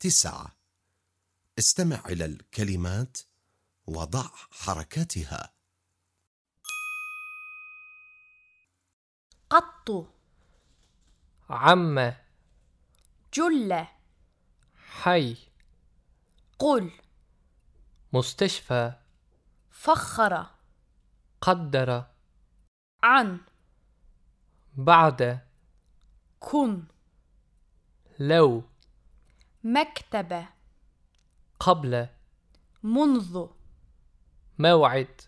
تسعة. استمع إلى الكلمات وضع حركاتها. قط. عم. جل. حي. قل. مستشفى. فخر. قدر. عن. بعد. كن. لو. مكتبة. قبل. منذ. موعد.